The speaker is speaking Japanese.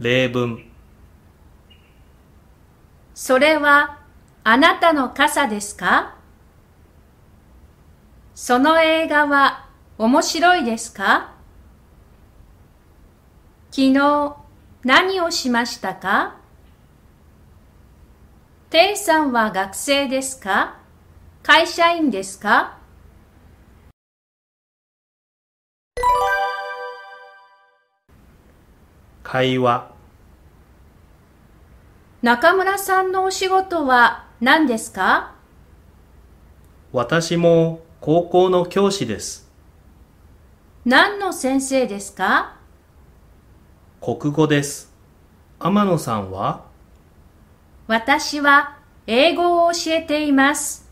例文。それはあなたの傘ですか？その映画は面白いですか？昨日何をしましたか？テイさんは学生ですか？会社員ですか？会話中村さんのお仕事は何ですか？私も高校の教師です。何の先生ですか？国語です。天野さんは？私は英語を教えています。